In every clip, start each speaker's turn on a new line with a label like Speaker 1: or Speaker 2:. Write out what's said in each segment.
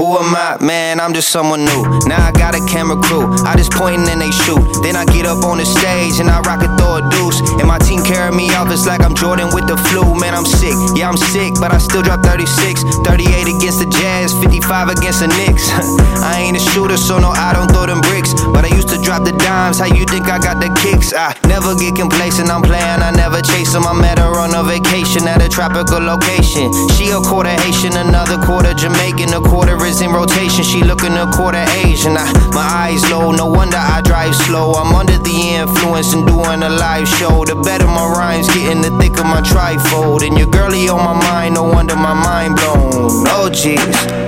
Speaker 1: not, man, I'm just someone new. Now I got a camera crew, I just point and they shoot. Then I get up on the stage and I rock it, throw a deuce. And my team carry me off, it's like I'm Jordan with the flu. Man, I'm sick, yeah, I'm sick, but I still drop 36. 38 against the Jazz, 55 against the Knicks. I ain't a shooter, so no, I don't throw them bricks. But I used to drop the dimes, how you think I got the kicks? I never get complacent, I'm playing, I never chase them. I met her on a vacation at a tropical location. She a quarter Haitian, another quarter Jamaican, a quarter is in rotation. She looking a quarter Asian. I, my eyes low, no wonder I drive slow. I'm under the influence and doing a live show. The better my rhymes, getting the thicker my trifold. And your girlie on my mind, no wonder my mind blown. Oh jeez,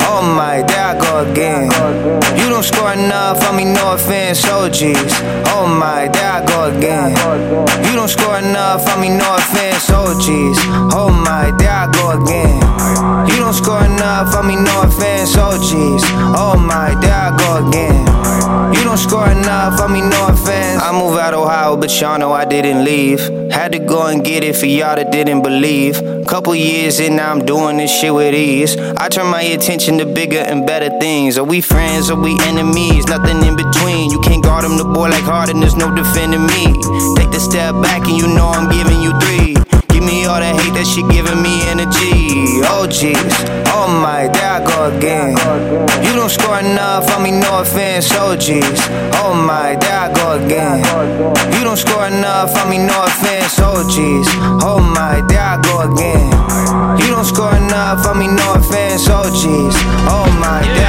Speaker 1: oh my, there I go again. You don't score enough, I mean no offense. Jeez, oh my, there I go again. You don't score enough, I mean no offense. Jeez, oh my, there I go again. You don't score enough, I mean no offense. Jeez, oh my, there I go again. Don't score enough, I mean no offense. I moved out of Ohio, but y'all know I didn't leave. Had to go and get it for y'all that didn't believe. Couple years in, now I'm doing this shit with ease. I turn my attention to bigger and better things. Are we friends? Are we enemies? Nothing in between. You can't guard him, the boy like Harden. There's no defending me. Take the step back, and you know I'm giving you three. Give me all the hate that she giving me energy. Oh jeez, oh my, there I go again. Don't score enough, I mean no offense. Jeez, oh my, there I go again. You don't score enough, I mean no offense. Jeez, oh my, there I go again. You don't score enough, I mean no offense. Jeez, oh my, there